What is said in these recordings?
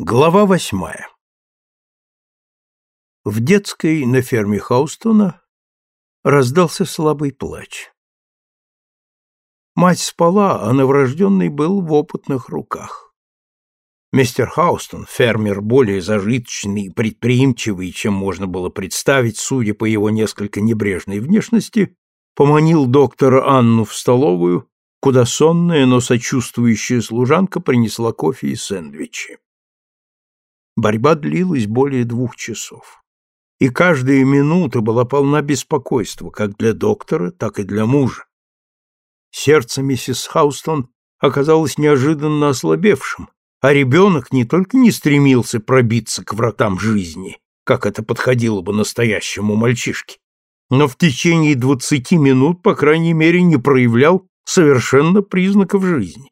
Глава восьмая В детской на ферме Хаустона раздался слабый плач. Мать спала, а новорожденный был в опытных руках. Мистер Хаустон, фермер более зажиточный и предприимчивый, чем можно было представить, судя по его несколько небрежной внешности, поманил доктора Анну в столовую, куда сонная, но сочувствующая служанка принесла кофе и сэндвичи. Борьба длилась более двух часов. И каждая минута была полна беспокойства как для доктора, так и для мужа. Сердце миссис Хаустон оказалось неожиданно ослабевшим, а ребенок не только не стремился пробиться к вратам жизни, как это подходило бы настоящему мальчишке, но в течение двадцати минут, по крайней мере, не проявлял совершенно признаков жизни.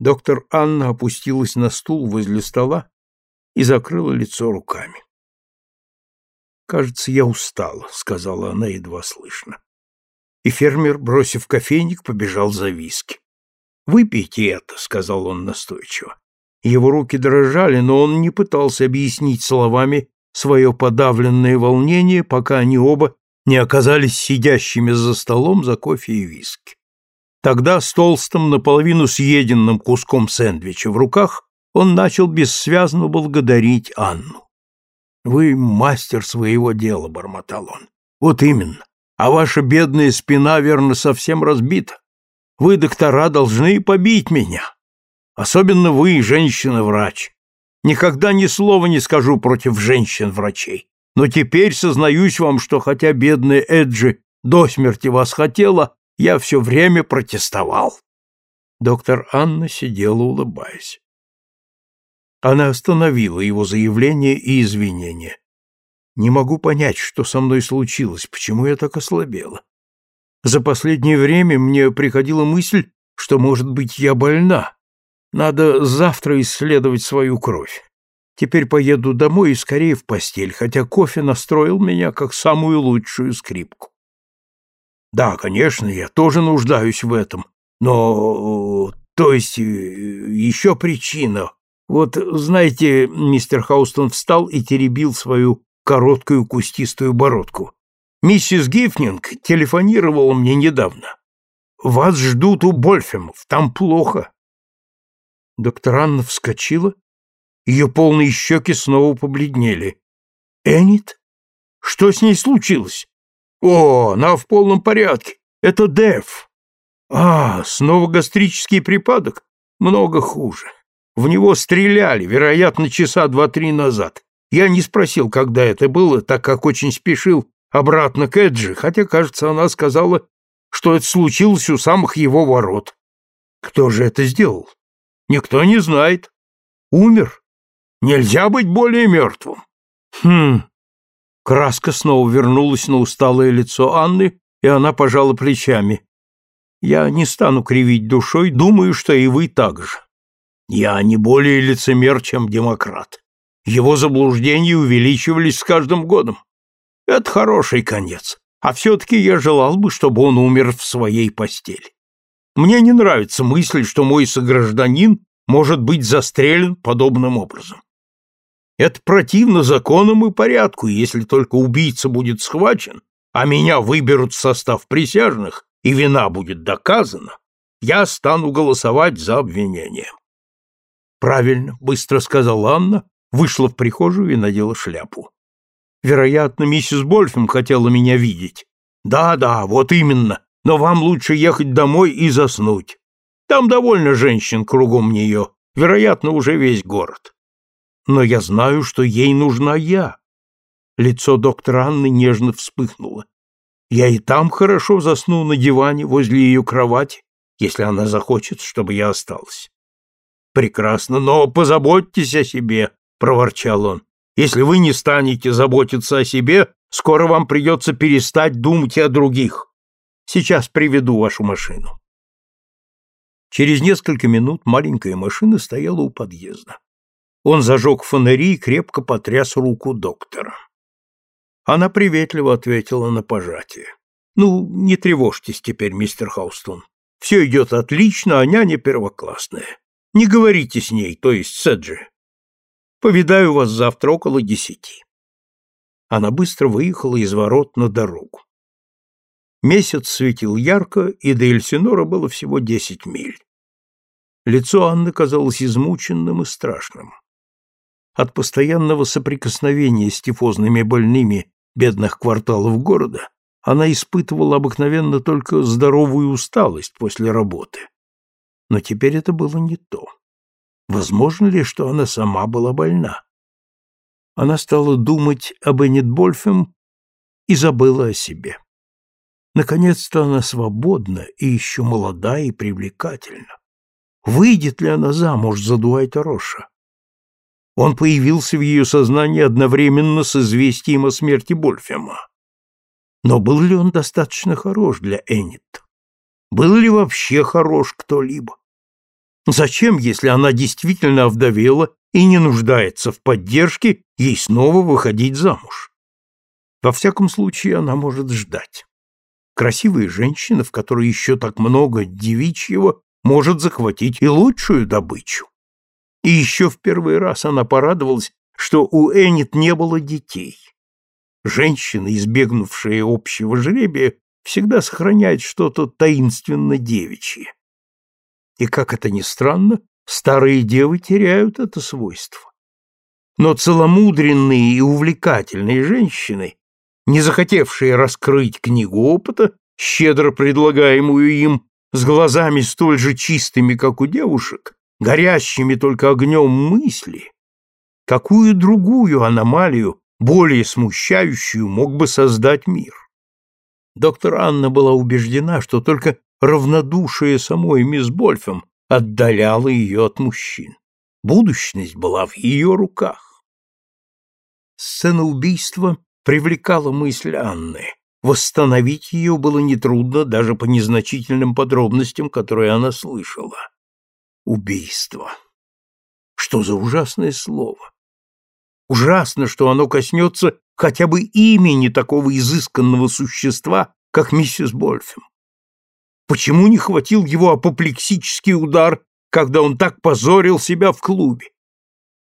Доктор Анна опустилась на стул возле стола и закрыла лицо руками. «Кажется, я устала», — сказала она едва слышно. И фермер, бросив кофейник, побежал за виски. «Выпейте это», — сказал он настойчиво. Его руки дрожали, но он не пытался объяснить словами свое подавленное волнение, пока они оба не оказались сидящими за столом за кофе и виски. Тогда с толстым, наполовину съеденным куском сэндвича в руках он начал бессвязно благодарить Анну. «Вы мастер своего дела», — бормотал он. «Вот именно. А ваша бедная спина, верно, совсем разбита. Вы, доктора, должны побить меня. Особенно вы, женщина-врач. Никогда ни слова не скажу против женщин-врачей. Но теперь сознаюсь вам, что хотя бедная Эджи до смерти вас хотела, я все время протестовал». Доктор Анна сидела, улыбаясь. Она остановила его заявление и извинения. Не могу понять, что со мной случилось, почему я так ослабела. За последнее время мне приходила мысль, что, может быть, я больна. Надо завтра исследовать свою кровь. Теперь поеду домой и скорее в постель, хотя кофе настроил меня как самую лучшую скрипку. Да, конечно, я тоже нуждаюсь в этом, но... То есть, э, еще причина, вот, знаете, мистер Хаустон встал и теребил свою короткую кустистую бородку. Миссис Гифнинг телефонировала мне недавно. Вас ждут у Больфемов, там плохо. Доктор Анна вскочила, ее полные щеки снова побледнели. Энит? Что с ней случилось? О, она в полном порядке. Это Дэв. А, снова гастрический припадок? Много хуже. В него стреляли, вероятно, часа два-три назад. Я не спросил, когда это было, так как очень спешил обратно к Эджи, хотя, кажется, она сказала, что это случилось у самых его ворот. Кто же это сделал? Никто не знает. Умер. Нельзя быть более мертвым. Хм. Краска снова вернулась на усталое лицо Анны, и она пожала плечами. Я не стану кривить душой, думаю, что и вы так же. Я не более лицемер, чем демократ. Его заблуждения увеличивались с каждым годом. Это хороший конец. А все-таки я желал бы, чтобы он умер в своей постели. Мне не нравится мысль, что мой согражданин может быть застрелен подобным образом. Это противно законам и порядку, если только убийца будет схвачен, а меня выберут в состав присяжных, и вина будет доказана, я стану голосовать за обвинение. Правильно, быстро сказала Анна, вышла в прихожую и надела шляпу. Вероятно, миссис Больфем хотела меня видеть. Да-да, вот именно. Но вам лучше ехать домой и заснуть. Там довольно женщин кругом нее, вероятно, уже весь город. Но я знаю, что ей нужна я. Лицо доктора Анны нежно вспыхнуло. Я и там хорошо засну на диване возле ее кровати, если она захочет, чтобы я осталась. Прекрасно, но позаботьтесь о себе, проворчал он. Если вы не станете заботиться о себе, скоро вам придется перестать думать о других. Сейчас приведу вашу машину. Через несколько минут маленькая машина стояла у подъезда. Он зажег фонари и крепко потряс руку доктора. Она приветливо ответила на пожатие. «Ну, не тревожьтесь теперь, мистер Хаустон. Все идет отлично, а няня первоклассная. Не говорите с ней, то есть с Эджи. Повидаю вас завтра около десяти. Она быстро выехала из ворот на дорогу. Месяц светил ярко, и до Эльсинора было всего десять миль. Лицо Анны казалось измученным и страшным. От постоянного соприкосновения с тифозными больными бедных кварталов города она испытывала обыкновенно только здоровую усталость после работы. Но теперь это было не то. Возможно ли, что она сама была больна? Она стала думать об Эннет Больфем и забыла о себе. Наконец-то она свободна и еще молода и привлекательна. Выйдет ли она замуж за Дуайта Роша? Он появился в ее сознании одновременно с известием о смерти Больфема. Но был ли он достаточно хорош для Эннет? Был ли вообще хорош кто-либо? Зачем, если она действительно овдовела и не нуждается в поддержке, ей снова выходить замуж? Во всяком случае, она может ждать. Красивая женщина, в которой еще так много девичьего, может захватить и лучшую добычу. И еще в первый раз она порадовалась, что у Эннет не было детей. Женщина, избегнувшая общего жребия, всегда сохраняет что-то таинственно девичье. И, как это ни странно, старые девы теряют это свойство. Но целомудренные и увлекательные женщины, не захотевшие раскрыть книгу опыта, щедро предлагаемую им, с глазами столь же чистыми, как у девушек, горящими только огнем мысли, какую другую аномалию, более смущающую, мог бы создать мир? Доктор Анна была убеждена, что только равнодушие самой мисс Больфем отдаляло ее от мужчин. Будущность была в ее руках. Сцена убийства привлекала мысль Анны. Восстановить ее было нетрудно даже по незначительным подробностям, которые она слышала. Убийство. Что за ужасное слово? Ужасно, что оно коснется хотя бы имени такого изысканного существа, как миссис Больфем. Почему не хватил его апоплексический удар, когда он так позорил себя в клубе?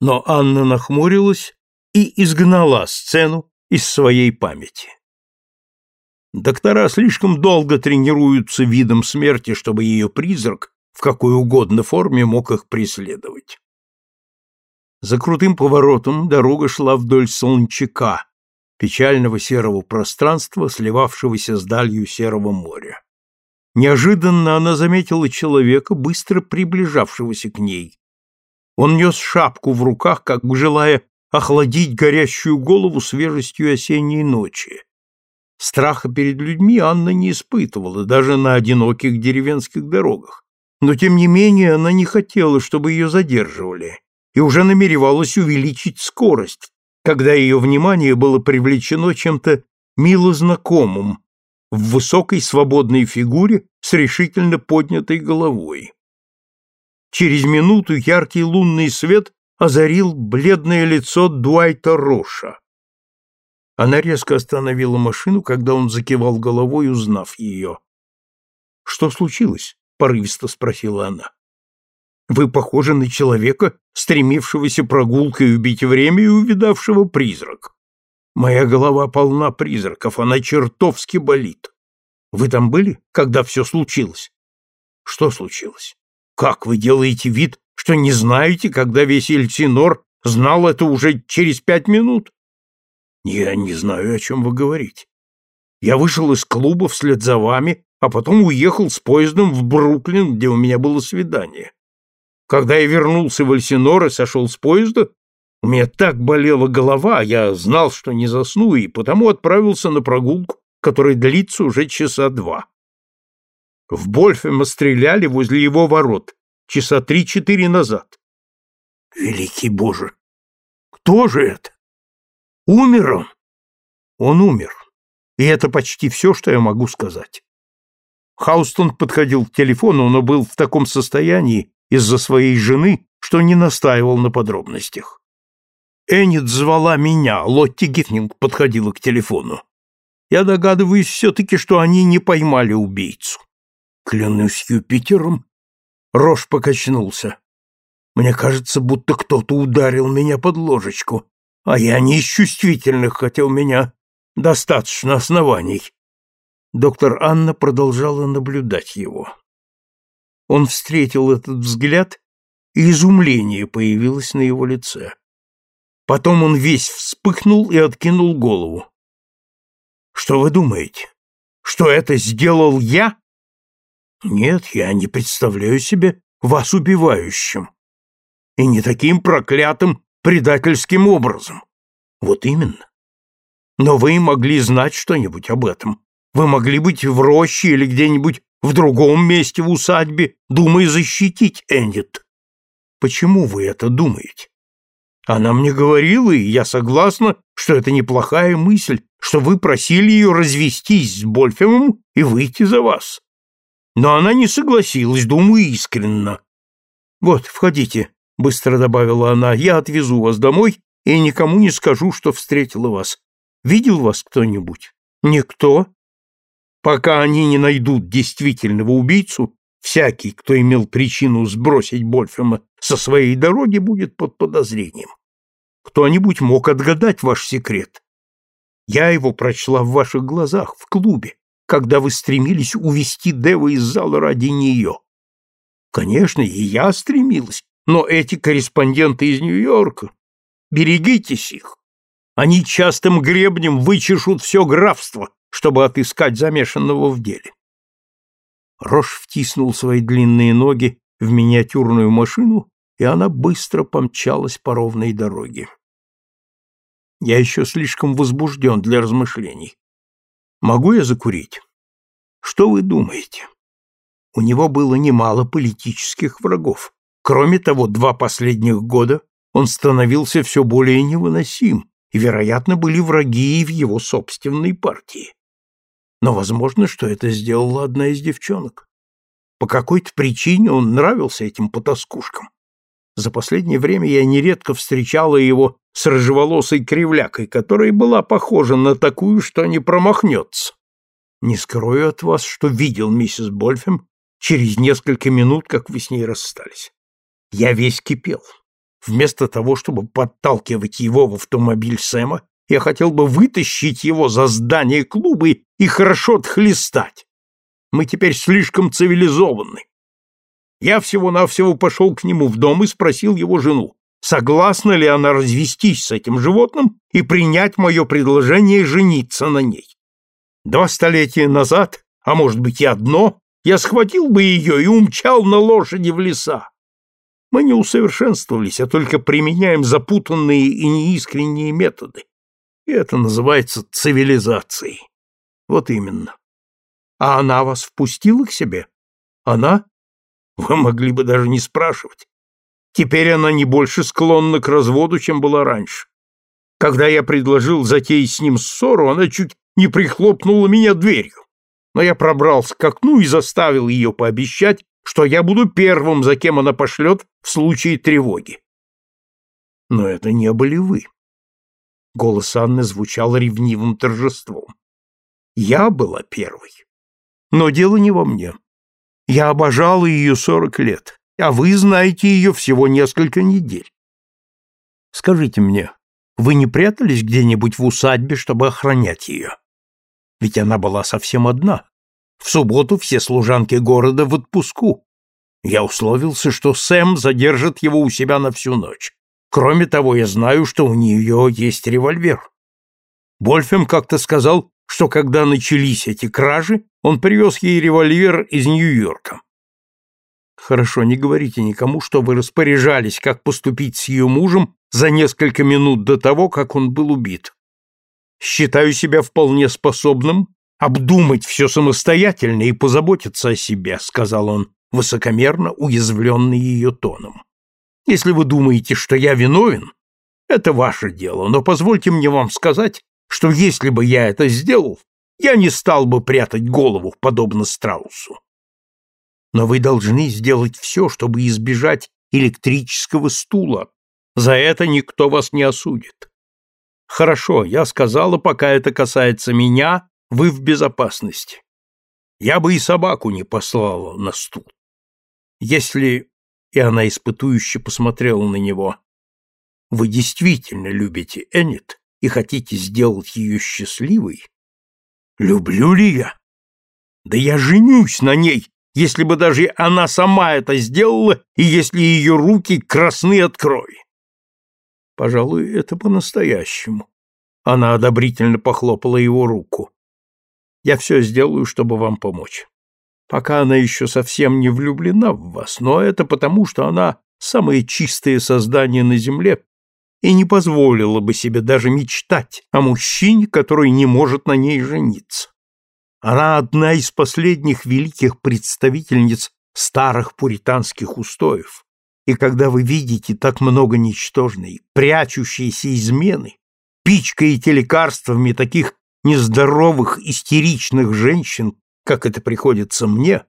Но Анна нахмурилась и изгнала сцену из своей памяти. Доктора слишком долго тренируются видом смерти, чтобы ее призрак в какой угодно форме мог их преследовать. За крутым поворотом дорога шла вдоль солончака, печального серого пространства, сливавшегося с далью серого моря. Неожиданно она заметила человека, быстро приближавшегося к ней. Он нес шапку в руках, как бы желая охладить горящую голову свежестью осенней ночи. Страха перед людьми Анна не испытывала даже на одиноких деревенских дорогах, но тем не менее она не хотела, чтобы ее задерживали, и уже намеревалась увеличить скорость, когда ее внимание было привлечено чем-то мило знакомым, в высокой свободной фигуре с решительно поднятой головой. Через минуту яркий лунный свет озарил бледное лицо Дуайта Роша. Она резко остановила машину, когда он закивал головой, узнав ее. «Что случилось?» — порывисто спросила она. «Вы похожи на человека, стремившегося прогулкой убить время и увидавшего призрак. Моя голова полна призраков, она чертовски болит. Вы там были, когда все случилось? Что случилось? Как вы делаете вид, что не знаете, когда весь Эльсинор знал это уже через пять минут? Я не знаю, о чем вы говорите. Я вышел из клуба вслед за вами, а потом уехал с поездом в Бруклин, где у меня было свидание. Когда я вернулся в Эльсинор и сошел с поезда, у меня так болела голова, я знал, что не засну, и потому отправился на прогулку, которая длится уже часа два. В Больфема стреляли возле его ворот часа три-четыре назад. Великий Боже! Кто же это? Умер он? Он умер. И это почти все, что я могу сказать. Хаустон подходил к телефону, но был в таком состоянии из-за своей жены, что не настаивал на подробностях. Эннет звала меня, Лотти Гифнинг подходила к телефону. Я догадываюсь все-таки, что они не поймали убийцу. Клянусь Юпитером. Рош покачнулся. Мне кажется, будто кто-то ударил меня под ложечку, а я не из чувствительных, хотя у меня достаточно оснований. Доктор Анна продолжала наблюдать его. Он встретил этот взгляд, и изумление появилось на его лице. Потом он весь вспыхнул и откинул голову. «Что вы думаете? Что это сделал я?» «Нет, я не представляю себе вас убивающим. И не таким проклятым предательским образом. Вот именно. Но вы могли знать что-нибудь об этом. Вы могли быть в роще или где-нибудь в другом месте в усадьбе, думая защитить Эннет. Почему вы это думаете? Она мне говорила, и я согласна, что это неплохая мысль, что вы просили ее развестись с Больфемом и выйти за вас. Но она не согласилась, думаю, искренно. Вот, входите, быстро добавила она, я отвезу вас домой и никому не скажу, что встретила вас. Видел вас кто-нибудь? Никто? Пока они не найдут действительного убийцу, всякий, кто имел причину сбросить Больфема со своей дороги, будет под подозрением. Кто-нибудь мог отгадать ваш секрет. Я его прочла в ваших глазах, в клубе, когда вы стремились увести Дева из зала ради нее. Конечно, и я стремилась, но эти корреспонденты из Нью-Йорка, берегитесь их. Они частым гребнем вычешут все графство, чтобы отыскать замешанного в деле. Рош втиснул свои длинные ноги в миниатюрную машину и она быстро помчалась по ровной дороге. Я еще слишком возбужден для размышлений. Могу я закурить? Что вы думаете? У него было немало политических врагов. Кроме того, два последних года он становился все более невыносим, и, вероятно, были враги и в его собственной партии. Но возможно, что это сделала одна из девчонок. По какой-то причине он нравился этим потаскушкам. За последнее время я нередко встречала его с рыжеволосой кривлякой, которая была похожа на такую, что не промахнется. Не скрою от вас, что видел миссис Больфем через несколько минут, как вы с ней расстались. Я весь кипел. Вместо того, чтобы подталкивать его в автомобиль Сэма, я хотел бы вытащить его за здание клуба и хорошо отхлестать. Мы теперь слишком цивилизованы. Я всего-навсего пошел к нему в дом и спросил его жену, согласна ли она развестись с этим животным и принять мое предложение жениться на ней. Два столетия назад, а может быть и одно, я схватил бы ее и умчал на лошади в леса. Мы не усовершенствовались, а только применяем запутанные и неискренние методы. И это называется цивилизацией. Вот именно. А она вас впустила к себе? Она? Вы могли бы даже не спрашивать. Теперь она не больше склонна к разводу, чем была раньше. Когда я предложил затеять с ним ссору, она чуть не прихлопнула меня дверью. Но я пробрался к окну и заставил ее пообещать, что я буду первым, за кем она пошлет в случае тревоги. Но это не были вы. Голос Анны звучал ревнивым торжеством. Я была первой. Но дело не во мне. Я обожала ее сорок лет, а вы знаете ее всего несколько недель. Скажите мне, вы не прятались где-нибудь в усадьбе, чтобы охранять ее? Ведь она была совсем одна. В субботу все служанки города в отпуску. Я условился, что Сэм задержит его у себя на всю ночь. Кроме того, я знаю, что у нее есть револьвер. Больфем как-то сказал, что когда начались эти кражи, он привез ей револьвер из Нью-Йорка. Хорошо, не говорите никому, что вы распоряжались, как поступить с ее мужем за несколько минут до того, как он был убит. Считаю себя вполне способным обдумать все самостоятельно и позаботиться о себе, сказал он, высокомерно уязвленный ее тоном. Если вы думаете, что я виновен, это ваше дело, но позвольте мне вам сказать, что если бы я это сделал, я не стал бы прятать голову, подобно страусу. Но вы должны сделать все, чтобы избежать электрического стула. За это никто вас не осудит. Хорошо, я сказала, пока это касается меня, вы в безопасности. Я бы и собаку не послала на стул. Если и она испытующе посмотрела на него. Вы действительно любите Эннет и хотите сделать ее счастливой? Люблю ли я? Да я женюсь на ней, если бы даже она сама это сделала и если ее руки красны от крови. Пожалуй, это по-настоящему. Она одобрительно похлопала его руку. Я все сделаю, чтобы вам помочь. Пока она еще совсем не влюблена в вас, но это потому, что она самое чистое создание на земле и не позволила бы себе даже мечтать о мужчине, который не может на ней жениться. Она одна из последних великих представительниц старых пуританских устоев, и когда вы видите так много ничтожной, прячущейся измены, пичкаете лекарствами таких нездоровых, истеричных женщин, как это приходится мне,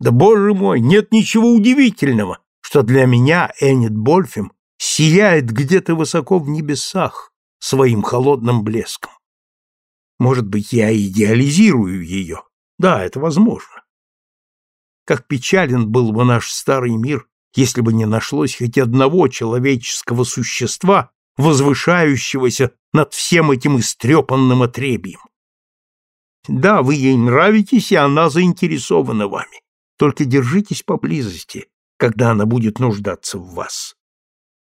да, боже мой, нет ничего удивительного, что для меня Эннет Больфем сияет где-то высоко в небесах своим холодным блеском. Может быть, я идеализирую ее. Да, это возможно. Как печален был бы наш старый мир, если бы не нашлось хоть одного человеческого существа, возвышающегося над всем этим истрепанным отребием. Да, вы ей нравитесь, и она заинтересована вами. Только держитесь поблизости, когда она будет нуждаться в вас.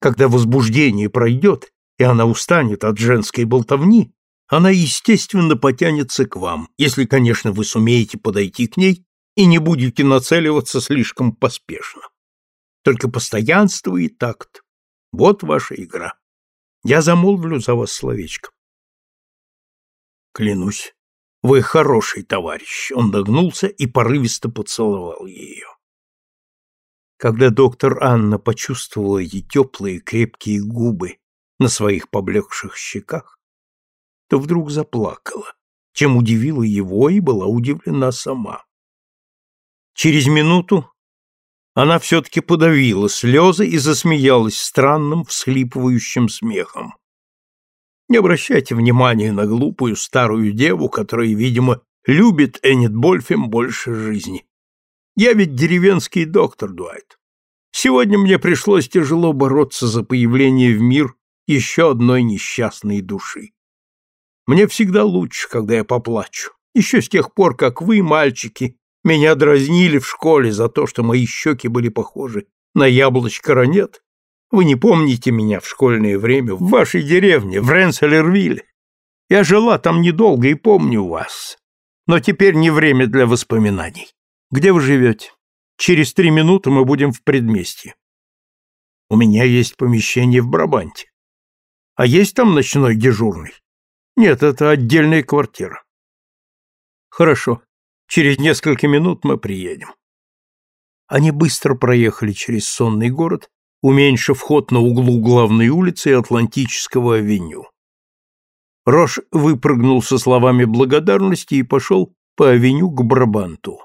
Когда возбуждение пройдет, и она устанет от женской болтовни, она, естественно, потянется к вам, если, конечно, вы сумеете подойти к ней и не будете нацеливаться слишком поспешно. Только постоянство и такт. Вот ваша игра. Я замолвлю за вас словечко. Клянусь, вы хороший товарищ. Он нагнулся и порывисто поцеловал ее. Когда доктор Анна почувствовала эти теплые крепкие губы на своих поблекших щеках, то вдруг заплакала, чем удивила его и была удивлена сама. Через минуту она все-таки подавила слезы и засмеялась странным всхлипывающим смехом. Не обращайте внимания на глупую старую деву, которая, видимо, любит Эннет Больфем больше жизни. Я ведь деревенский доктор, Дуайт. Сегодня мне пришлось тяжело бороться за появление в мир еще одной несчастной души. Мне всегда лучше, когда я поплачу. Еще с тех пор, как вы, мальчики, меня дразнили в школе за то, что мои щеки были похожи на яблочко ранет. Вы не помните меня в школьное время в вашей деревне, в Ренселервилле. Я жила там недолго и помню вас. Но теперь не время для воспоминаний. Где вы живете? Через три минуты мы будем в предместье. У меня есть помещение в Брабанте. А есть там ночной дежурный? Нет, это отдельная квартира. Хорошо. Через несколько минут мы приедем. Они быстро проехали через сонный город, уменьшив ход на углу главной улицы Атлантического авеню. Рош выпрыгнул со словами благодарности и пошел по авеню к Брабанту.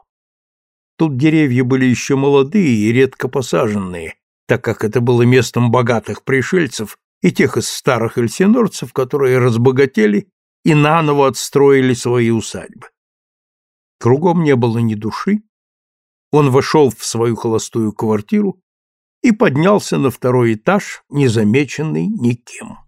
Тут деревья были еще молодые и редко посаженные, так как это было местом богатых пришельцев и тех из старых эльсинорцев, которые разбогатели и наново отстроили свои усадьбы. Кругом не было ни души. Он вошел в свою холостую квартиру и поднялся на второй этаж, незамеченный никем.